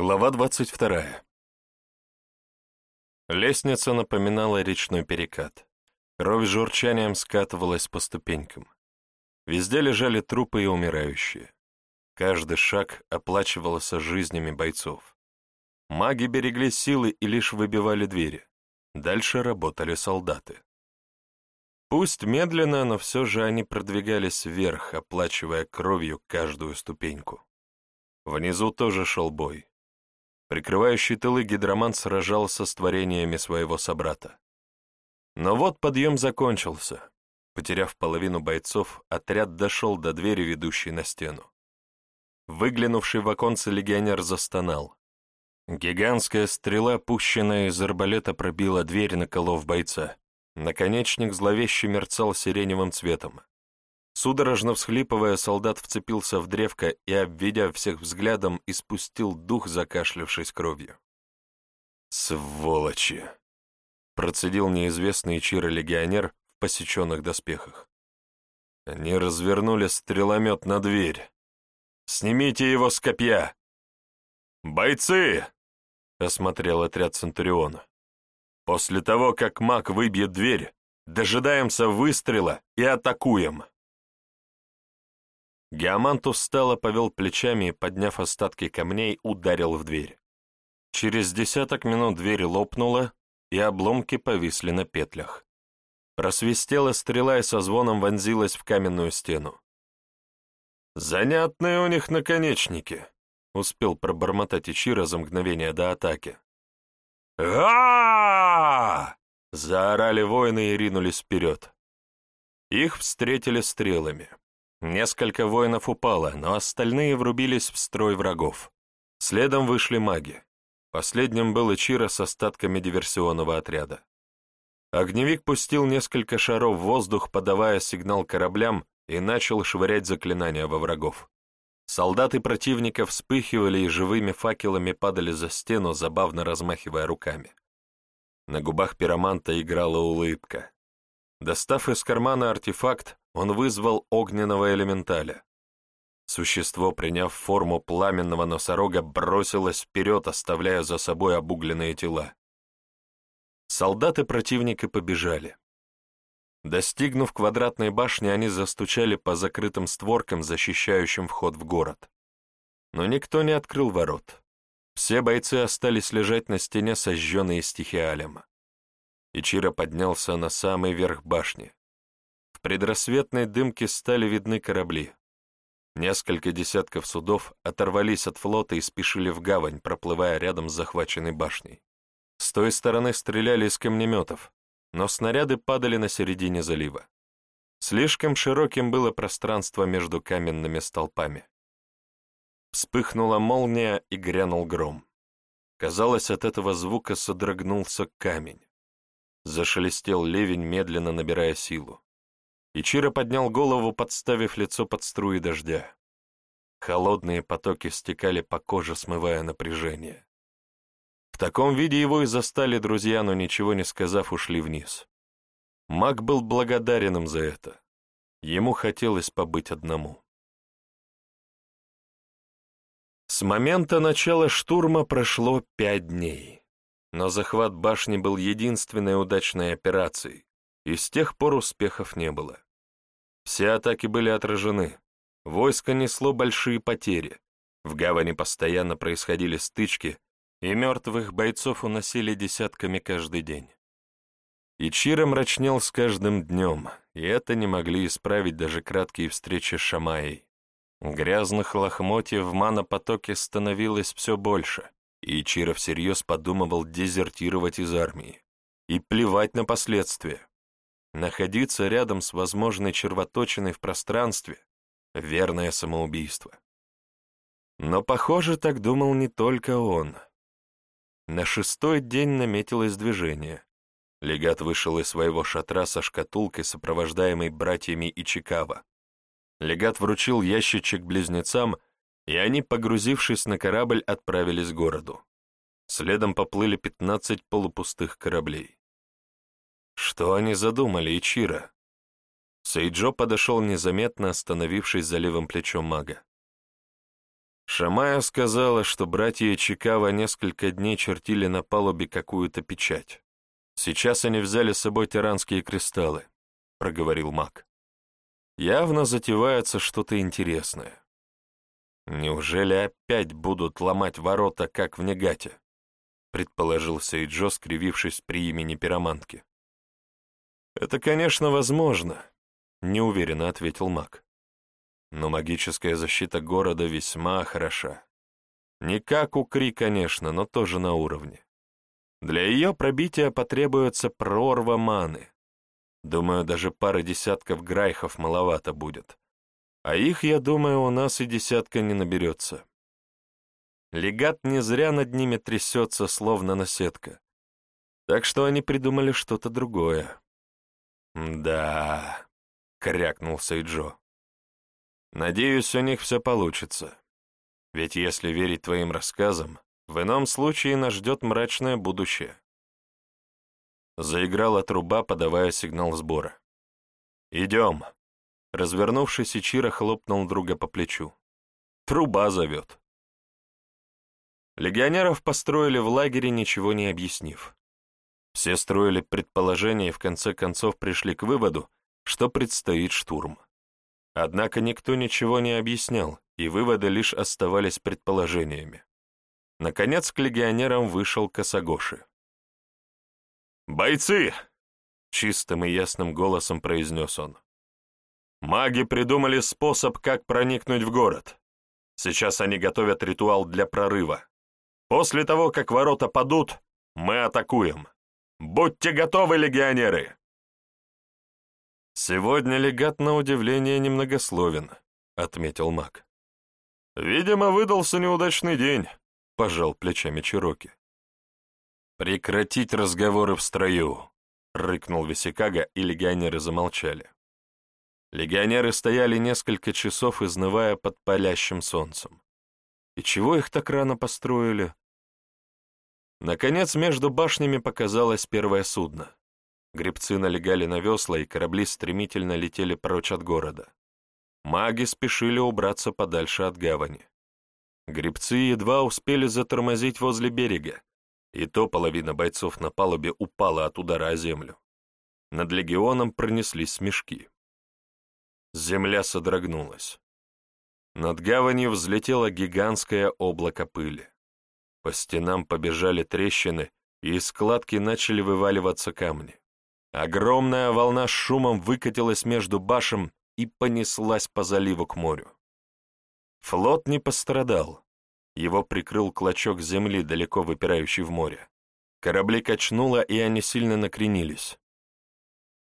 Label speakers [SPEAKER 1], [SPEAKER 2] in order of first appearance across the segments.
[SPEAKER 1] Глава двадцать вторая. Лестница напоминала речной перекат. Кровь журчанием скатывалась по ступенькам. Везде лежали трупы и умирающие. Каждый шаг оплачивался жизнями бойцов. Маги берегли силы и лишь выбивали двери. Дальше работали солдаты. Пусть медленно, но все же они продвигались вверх, оплачивая кровью каждую ступеньку. Внизу тоже шел бой. Прикрывающий тылы гидромант сражался с творениями своего собрата. Но вот подъем закончился. Потеряв половину бойцов, отряд дошел до двери, ведущей на стену. Выглянувший в оконце легионер застонал. Гигантская стрела, пущенная из арбалета, пробила дверь, наколов бойца. Наконечник зловеще мерцал сиреневым цветом. Судорожно всхлипывая, солдат вцепился в древко и, обведя всех взглядом, испустил дух, закашлявшись кровью. «Сволочи!» — процедил неизвестный Чиро-легионер в посеченных доспехах. Они развернули стреломет на дверь. «Снимите его с копья!» «Бойцы!» — осмотрел отряд Центуриона. «После того, как маг выбьет дверь, дожидаемся выстрела и атакуем!» Геомант устало повел плечами и, подняв остатки камней, ударил в дверь. Через десяток минут дверь лопнула, и обломки повисли на петлях. Просвистела стрела и со звоном вонзилась в каменную стену. «Занятные у них наконечники», — успел пробормотать Ичиро за мгновение до атаки. а заорали воины и ринулись вперед. Их встретили стрелами. Несколько воинов упало, но остальные врубились в строй врагов. Следом вышли маги. Последним был Ичиро с остатками диверсионного отряда. Огневик пустил несколько шаров в воздух, подавая сигнал кораблям, и начал швырять заклинания во врагов. Солдаты противника вспыхивали и живыми факелами падали за стену, забавно размахивая руками. На губах пироманта играла улыбка. Достав из кармана артефакт, он вызвал огненного элементаля. Существо, приняв форму пламенного носорога, бросилось вперед, оставляя за собой обугленные тела. Солдаты противника побежали. Достигнув квадратной башни, они застучали по закрытым створкам, защищающим вход в город. Но никто не открыл ворот. Все бойцы остались лежать на стене, сожженные стихиалем. Ичиро поднялся на самый верх башни. В предрассветной дымке стали видны корабли. Несколько десятков судов оторвались от флота и спешили в гавань, проплывая рядом с захваченной башней. С той стороны стреляли из камнеметов, но снаряды падали на середине залива. Слишком широким было пространство между каменными столпами. Вспыхнула молния и грянул гром. Казалось, от этого звука содрогнулся камень. Зашелестел ливень, медленно набирая силу. Ичиро поднял голову, подставив лицо под струи дождя. Холодные потоки стекали по коже, смывая напряжение. В таком виде его и застали друзья, но ничего не сказав, ушли вниз. Маг был благодарен им за это. Ему хотелось побыть одному. С момента начала штурма прошло пять дней, но захват башни был единственной удачной операцией, и с тех пор успехов не было. Все атаки были отражены. Войско несло большие потери. В гавани постоянно происходили стычки, и мертвых бойцов уносили десятками каждый день. Ичиро мрачнел с каждым днем, и это не могли исправить даже краткие встречи с Шамаей. Грязных лохмотьев в манопотоке становилось все больше, и Ичиро всерьез подумывал дезертировать из армии. И плевать на последствия. Находиться рядом с возможной червоточиной в пространстве — верное самоубийство. Но, похоже, так думал не только он. На шестой день наметилось движение. Легат вышел из своего шатра со шкатулкой, сопровождаемой братьями Ичикава. Легат вручил ящичек близнецам, и они, погрузившись на корабль, отправились к городу. Следом поплыли пятнадцать полупустых кораблей. Что они задумали, Ичиро? Сейджо подошел незаметно, остановившись за левым плечом мага. Шамая сказала, что братья Чикава несколько дней чертили на палубе какую-то печать. Сейчас они взяли с собой тиранские кристаллы, — проговорил маг. Явно затевается что-то интересное. Неужели опять будут ломать ворота, как в Негате? Предположил Сейджо, скривившись при имени пиромантки. Это, конечно, возможно, неуверенно ответил маг. Но магическая защита города весьма хороша. Не как у Кри, конечно, но тоже на уровне. Для ее пробития потребуется прорва маны. Думаю, даже пара десятков грайхов маловато будет. А их, я думаю, у нас и десятка не наберется. Легат не зря над ними трясется, словно наседка. Так что они придумали что-то другое. «Да», — крякнул Сейджо. «Надеюсь, у них все получится. Ведь если верить твоим рассказам, в ином случае нас ждет мрачное будущее». Заиграла труба, подавая сигнал сбора. «Идем!» Развернувшись, Ичиро хлопнул друга по плечу. «Труба зовет». Легионеров построили в лагере, ничего не объяснив. Все строили предположения и в конце концов пришли к выводу, что предстоит штурм. Однако никто ничего не объяснял, и выводы лишь оставались предположениями. Наконец к легионерам вышел Косогоши. «Бойцы!» — чистым и ясным голосом произнес он. «Маги придумали способ, как проникнуть в город. Сейчас они готовят ритуал для прорыва. После того, как ворота падут, мы атакуем. Будьте готовы, легионеры!» «Сегодня легат, на удивление, немногословен», — отметил маг. «Видимо, выдался неудачный день», — пожал плечами Чироки. «Прекратить разговоры в строю!» — рыкнул Висикага, и легионеры замолчали. Легионеры стояли несколько часов, изнывая под палящим солнцем. И чего их так рано построили? Наконец, между башнями показалось первое судно. Гребцы налегали на весла, и корабли стремительно летели прочь от города. Маги спешили убраться подальше от гавани. Гребцы едва успели затормозить возле берега, и то половина бойцов на палубе упала от удара о землю. Над легионом пронеслись смешки. Земля содрогнулась. Над гаванью взлетело гигантское облако пыли. По стенам побежали трещины, и из складки начали вываливаться камни. Огромная волна с шумом выкатилась между башем и понеслась по заливу к морю. Флот не пострадал, его прикрыл клочок земли, далеко выпирающий в море. Корабли качнуло, и они сильно накренились.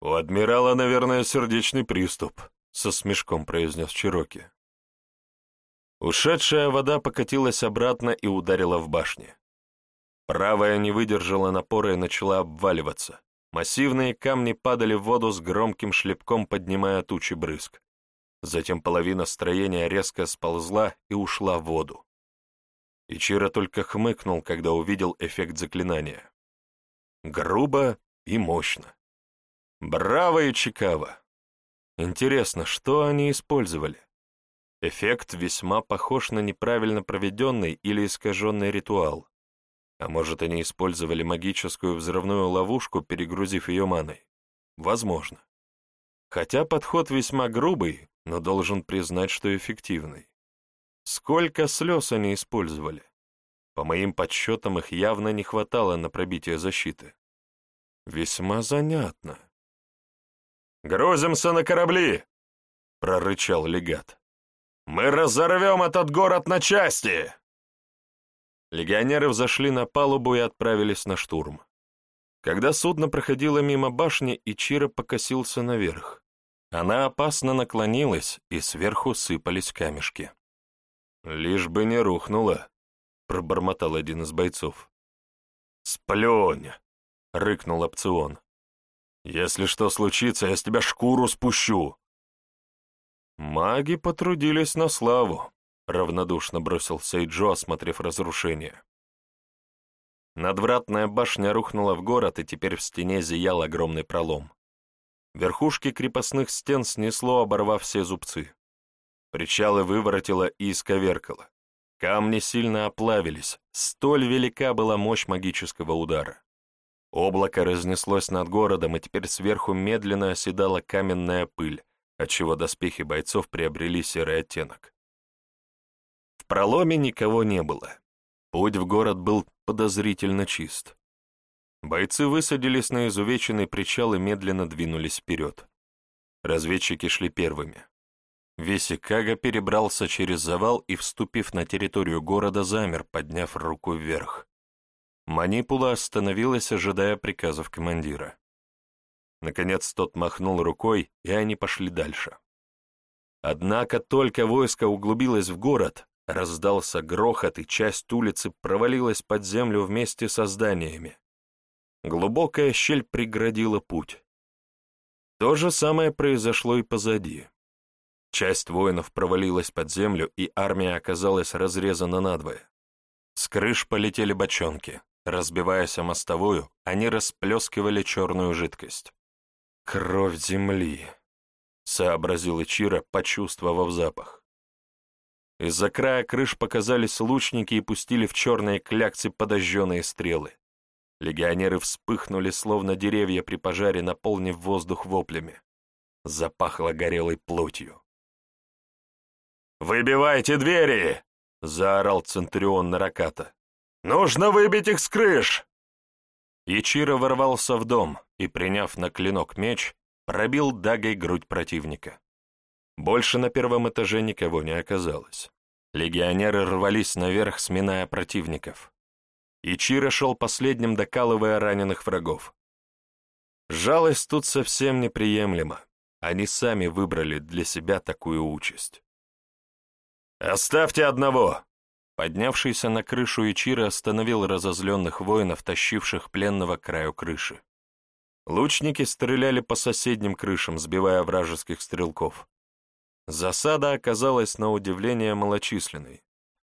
[SPEAKER 1] «У адмирала, наверное, сердечный приступ», — со смешком произнес Чироки. Ушедшая вода покатилась обратно и ударила в башни. Правая не выдержала напора и начала обваливаться. Массивные камни падали в воду с громким шлепком, поднимая тучи брызг. Затем половина строения резко сползла и ушла в воду. Ичиро только хмыкнул, когда увидел эффект заклинания. Грубо и мощно. Браво, Ичикава! Интересно, что они использовали? Эффект весьма похож на неправильно проведенный или искаженный ритуал. А может, они использовали магическую взрывную ловушку, перегрузив ее маной? Возможно. Хотя подход весьма грубый, но должен признать, что эффективный. Сколько слез они использовали? По моим подсчетам, их явно не хватало на пробитие защиты. Весьма занятно. «Грузимся на корабли!» — прорычал легат. «Мы разорвем этот город на части!» Легионеры взошли на палубу и отправились на штурм. Когда судно проходило мимо башни, Ичиро покосился наверх. Она опасно наклонилась, и сверху сыпались камешки. «Лишь бы не рухнула», — пробормотал один из бойцов. «Сплюнь!» — рыкнул опцион. «Если что случится, я с тебя шкуру спущу!» «Маги потрудились на славу», — равнодушно бросил Сейджо, осмотрев разрушение. Надвратная башня рухнула в город, и теперь в стене зиял огромный пролом. Верхушки крепостных стен снесло, оборвав все зубцы. Причалы выворотило и исковеркало. Камни сильно оплавились, столь велика была мощь магического удара. Облако разнеслось над городом, и теперь сверху медленно оседала каменная пыль, отчего доспехи бойцов приобрели серый оттенок. В проломе никого не было. Путь в город был подозрительно чист. Бойцы высадились на изувеченный причал и медленно двинулись вперед. Разведчики шли первыми. Весикага перебрался через завал и, вступив на территорию города, замер, подняв руку вверх. Манипула остановилась, ожидая приказов командира. Наконец тот махнул рукой, и они пошли дальше. Однако только войско углубилось в город, раздался грохот, и часть улицы провалилась под землю вместе со зданиями. Глубокая щель преградила путь. То же самое произошло и позади. Часть воинов провалилась под землю, и армия оказалась разрезана надвое. С крыш полетели бочонки. Разбиваясь о мостовую, они расплескивали черную жидкость. «Кровь земли», — сообразил Ичиро, почувствовав запах. Из-за края крыш показались лучники и пустили в черные кляксы подожженные стрелы. Легионеры вспыхнули, словно деревья при пожаре, наполнив воздух воплями. Запахло горелой плотью. «Выбивайте двери!» — заорал Центурион Нараката. «Нужно выбить их с крыш!» Ячиро ворвался в дом и, приняв на клинок меч, пробил дагой грудь противника. Больше на первом этаже никого не оказалось. Легионеры рвались наверх, сминая противников. Ичиро шел последним, докалывая раненых врагов. Жалость тут совсем неприемлема. Они сами выбрали для себя такую участь. «Оставьте одного!» Поднявшийся на крышу Ичиро остановил разозленных воинов, тащивших пленного к краю крыши. Лучники стреляли по соседним крышам, сбивая вражеских стрелков. Засада оказалась на удивление малочисленной.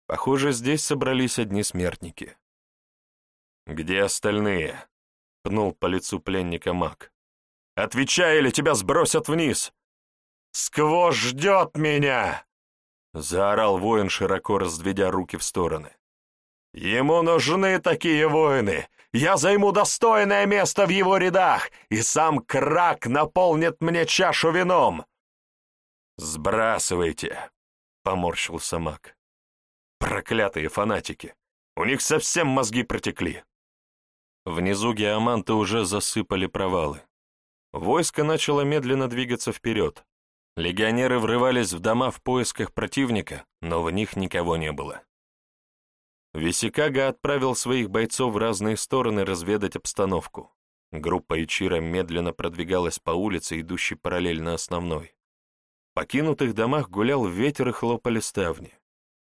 [SPEAKER 1] Похоже, здесь собрались одни смертники. «Где остальные?» — пнул по лицу пленника маг. «Отвечай, или тебя сбросят вниз!» «Сквош ждет меня!» Заорал воин, широко раздведя руки в стороны. «Ему нужны такие воины! Я займу достойное место в его рядах, и сам крак наполнит мне чашу вином!» «Сбрасывайте!» — поморщился маг. «Проклятые фанатики! У них совсем мозги протекли!» Внизу геоманты уже засыпали провалы. Войско начало медленно двигаться вперед, Легионеры врывались в дома в поисках противника, но в них никого не было. Висикага отправил своих бойцов в разные стороны разведать обстановку. Группа Ичира медленно продвигалась по улице, идущей параллельно основной. В покинутых домах гулял ветер и хлопали ставни.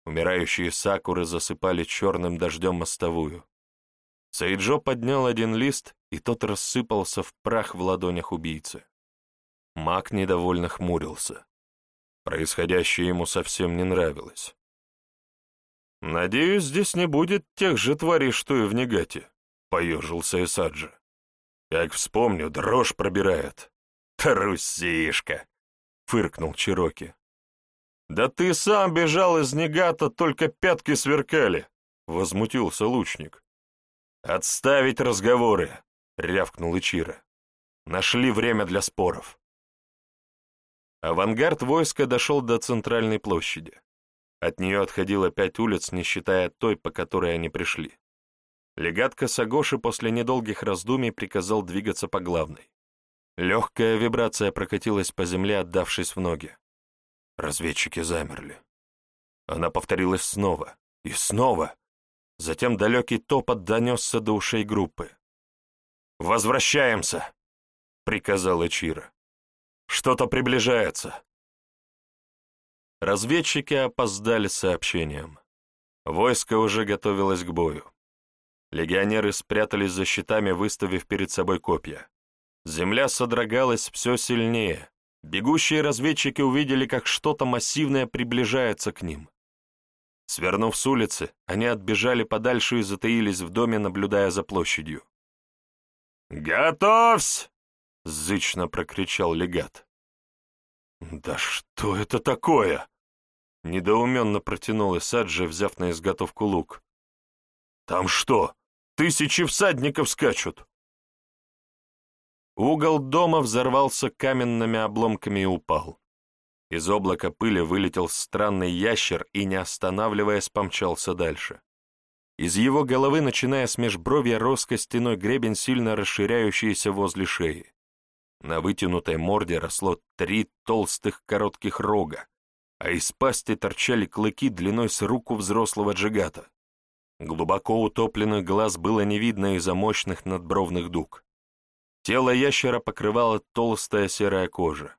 [SPEAKER 1] Умирающие сакуры засыпали черным дождем мостовую. Сайджо поднял один лист, и тот рассыпался в прах в ладонях убийцы. Маг недовольно хмурился. Происходящее ему совсем не нравилось. «Надеюсь, здесь не будет тех же тварей, что и в Негате», — поежился Эсаджи. «Как вспомню, дрожь пробирает». «Трусишка!» — фыркнул Чироки. «Да ты сам бежал из Негата, только пятки сверкали!» — возмутился лучник. «Отставить разговоры!» — рявкнул Ичира. «Нашли время для споров». Авангард войска дошел до центральной площади. От нее отходило пять улиц, не считая той, по которой они пришли. Легат Косогоши после недолгих раздумий приказал двигаться по главной. Легкая вибрация прокатилась по земле, отдавшись в ноги. Разведчики замерли. Она повторилась снова и снова. Затем далекий топот донесся до ушей группы. «Возвращаемся!» — приказал Эчира. Что-то приближается. Разведчики опоздали с сообщением. Войско уже готовилось к бою. Легионеры спрятались за щитами, выставив перед собой копья. Земля содрогалась все сильнее. Бегущие разведчики увидели, как что-то массивное приближается к ним. Свернув с улицы, они отбежали подальше и затаились в доме, наблюдая за площадью. «Готовься!» — зычно прокричал легат. «Да что это такое?» — недоуменно протянул Исаджи, взяв на изготовку лук. «Там что, тысячи всадников скачут?» Угол дома взорвался каменными обломками и упал. Из облака пыли вылетел странный ящер и, не останавливаясь, помчался дальше. Из его головы, начиная с межбровья, рос костяной гребень, сильно расширяющийся возле шеи. На вытянутой морде росло три толстых коротких рога, а из пасти торчали клыки длиной с руку взрослого джигата. Глубоко утопленных глаз было не видно из-за мощных надбровных дуг. Тело ящера покрывала толстая серая кожа.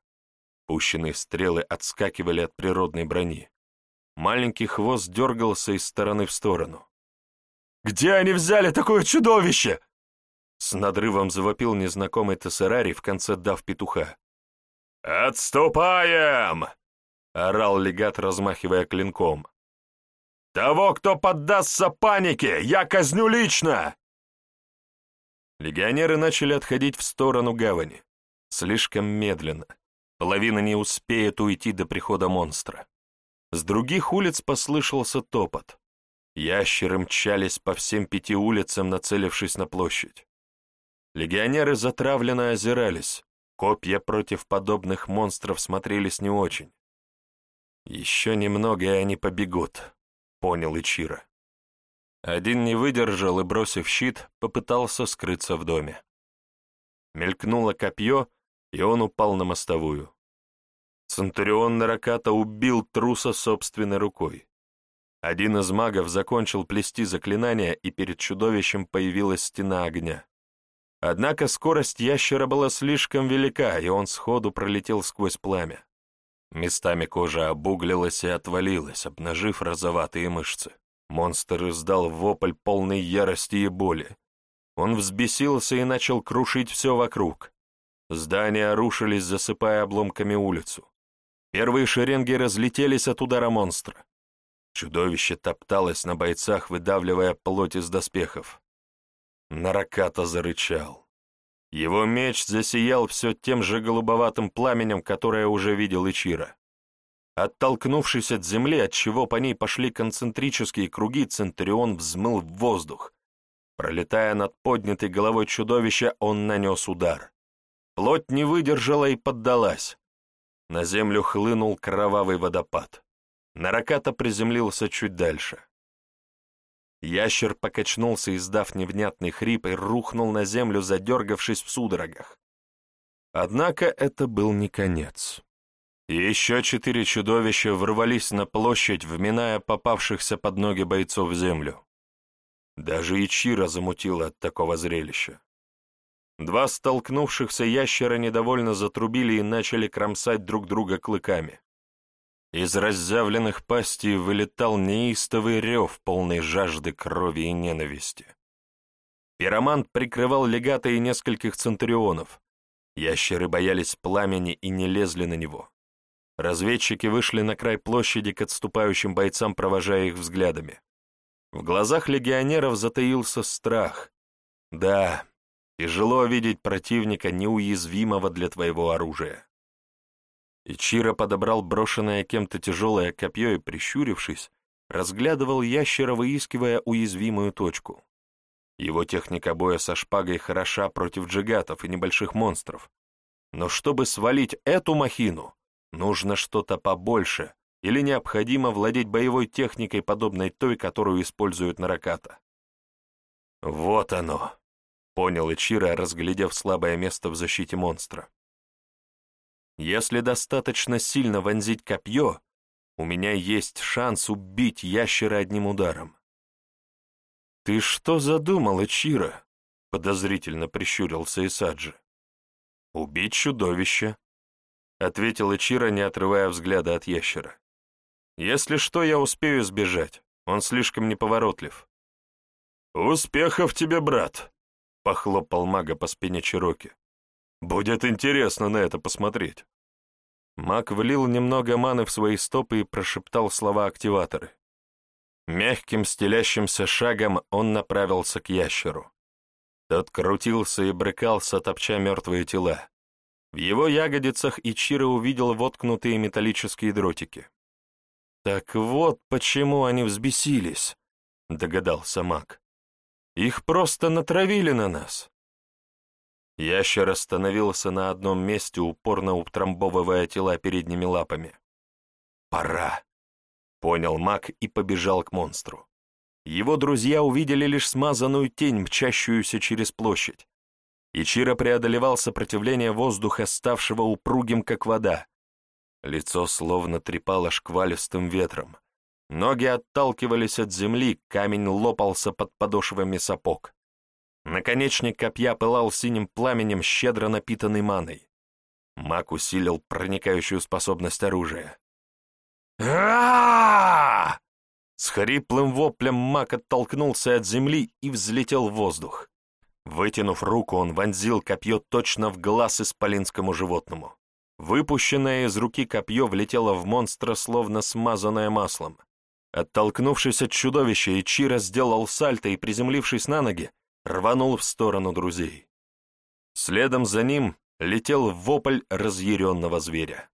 [SPEAKER 1] Пущенные стрелы отскакивали от природной брони. Маленький хвост дергался из стороны в сторону. «Где они взяли такое чудовище?» С надрывом завопил незнакомый тессерарий в конце дав петуха. «Отступаем!» — орал легат, размахивая клинком. «Того, кто поддастся панике, я казню лично!» Легионеры начали отходить в сторону гавани. Слишком медленно. Половина не успеет уйти до прихода монстра. С других улиц послышался топот. Ящеры мчались по всем пяти улицам, нацелившись на площадь. Легионеры затравленно озирались. Копья против подобных монстров смотрелись не очень. «Еще немного, и они побегут», — понял Ичиро. Один не выдержал и, бросив щит, попытался скрыться в доме. Мелькнуло копье, и он упал на мостовую. Центурион Нараката убил труса собственной рукой. Один из магов закончил плести заклинание, и перед чудовищем появилась стена огня. Однако скорость ящера была слишком велика, и он сходу пролетел сквозь пламя. Местами кожа обуглилась и отвалилась, обнажив розоватые мышцы. Монстр издал вопль полной ярости и боли. Он взбесился и начал крушить все вокруг. Здания рушились, засыпая обломками улицу. Первые шеренги разлетелись от удара монстра. Чудовище топталось на бойцах, выдавливая плоть из доспехов. Нараката зарычал. Его меч засиял все тем же голубоватым пламенем, которое уже видел Ичира. Оттолкнувшись от земли, отчего по ней пошли концентрические круги, Центурион взмыл в воздух. Пролетая над поднятой головой чудовища, он нанес удар. Плоть не выдержала и поддалась. На землю хлынул кровавый водопад. Нараката приземлился чуть дальше. Ящер покачнулся, издав невнятный хрип, и рухнул на землю, задергавшись в судорогах. Однако это был не конец. Еще четыре чудовища ворвались на площадь, вминая попавшихся под ноги бойцов в землю. Даже Ичира замутила от такого зрелища. Два столкнувшихся ящера недовольно затрубили и начали кромсать друг друга клыками. Из разъявленных пастей вылетал неистовый рев, полной жажды крови и ненависти. Пиромант прикрывал легата и нескольких центурионов. Ящеры боялись пламени и не лезли на него. Разведчики вышли на край площади к отступающим бойцам, провожая их взглядами. В глазах легионеров затаился страх. Да, Тяжело видеть противника, неуязвимого для твоего оружия. Ичиро подобрал брошенное кем-то тяжелое копье и, прищурившись, разглядывал ящера, выискивая уязвимую точку. Его техника боя со шпагой хороша против джигатов и небольших монстров. Но чтобы свалить эту махину, нужно что-то побольше, или необходимо владеть боевой техникой, подобной той, которую используют нараката. Вот оно. — понял Ичиро, разглядев слабое место в защите монстра. «Если достаточно сильно вонзить копье, у меня есть шанс убить ящера одним ударом». «Ты что задумал, Ичиро?» — подозрительно прищурился Исаджи. «Убить чудовище», — ответил Ичиро, не отрывая взгляда от ящера. «Если что, я успею сбежать. Он слишком неповоротлив». «Успехов тебе, брат!» — похлопал мага по спине Чироки. «Будет интересно на это посмотреть». Маг влил немного маны в свои стопы и прошептал слова-активаторы. Мягким стелящимся шагом он направился к ящеру. Тот крутился и брыкался, топча мертвые тела. В его ягодицах Ичиро увидел воткнутые металлические дротики. «Так вот почему они взбесились», — догадался маг. «Их просто натравили на нас». Ящер остановился на одном месте, упорно утрамбовывая тела передними лапами. «Пора», — понял маг и побежал к монстру. Его друзья увидели лишь смазанную тень, мчащуюся через площадь. Ичиро преодолевал сопротивление воздуха, ставшего упругим, как вода. Лицо словно трепало шквалистым ветром. Ноги отталкивались от земли, камень лопался под подошвами сапог. Наконечник копья пылал синим пламенем, щедро напитанный маной. Маг усилил проникающую способность оружия. а С хриплым воплем маг оттолкнулся от земли и взлетел в воздух. Вытянув руку, он вонзил копье точно в глаз исполинскому животному. Выпущенное из руки копье влетело в монстра, словно смазанное маслом. Оттолкнувшись от чудовища, Ичиро сделал сальто и, приземлившись на ноги, рванул в сторону друзей. Следом за ним летел вопль разъяренного зверя.